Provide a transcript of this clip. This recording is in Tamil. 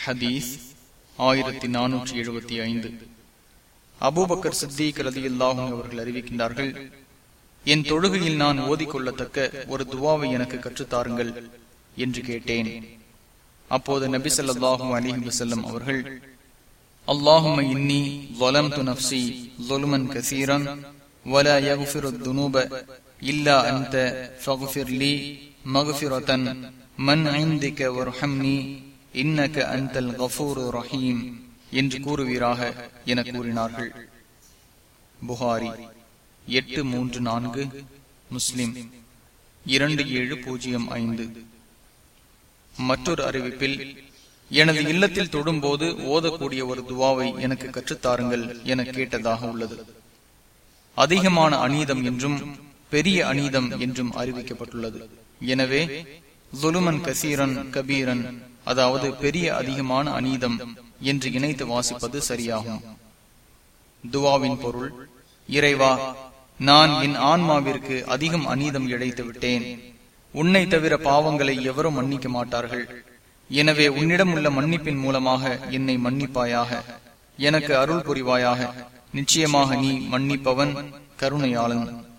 ஹதீஸ் ஆயிரத்தி நானூற்றி எழுபத்தி ஐந்து அபூபக்கர் சித்திக் ரதியுல்லாஹும் அவர்கள் அறிவிக்கின்றார்கள் என் தொழுகையில் நான் ஓதிக்கொள்ளத்தக்க ஒரு துவாவை எனக்கு கற்றுத்தாருங்கள் என்று கேட்டேன் அப்போது நபி ஸல்லல்லாஹு அலிஹி வசல்லம் அவர்கள் அல்லாஹும இன்னி வலம் து நப்சி ظلمًا كثيرا ولا يغفر الذنوب إلا أنت فاغفر لي مغفرة من عندك وارحمني இன்னக அந்தல் கஃபூர் ரஹீம் என்று கூறுவீராக என கூறினார்கள். புகாரி எட்டு மூன்று நான்கு முஸ்லிம் இரண்டு ஏழு பூஜ்ஜியம் ஐந்து. மற்றொரு அறிவிப்பில் எனது இல்லத்தில் தொடும்போது ஓதக்கூடிய ஒரு துவாவை எனக்கு கற்றுத்தாருங்கள் என கேட்டதாக உள்ளது. அதிகமான அநீதம் என்றும் பெரிய அநீதம் என்றும் அறிவிக்கப்பட்டுள்ளது. எனவே சுலுமன் கசீரன் கபீரன் அதாவது பெரிய அதிகமான அநீதம் என்று இணைத்து வாசிப்பது சரியாகும். துவாவின் பொருள் இறைவா நான் என் ஆன்மாவிற்கு அதிகம் அநீதம் இழைத்து விட்டேன். உன்னை தவிர பாவங்களை எவரும் மன்னிக்க மாட்டார்கள். எனவே உன்னிடம் உள்ள மன்னிப்பின் மூலமாக என்னை மன்னிப்பாயாக. எனக்கு அருள் புரிவாயாக. நிச்சயமாக நீ மன்னிப்பவன் கருணையாளன்.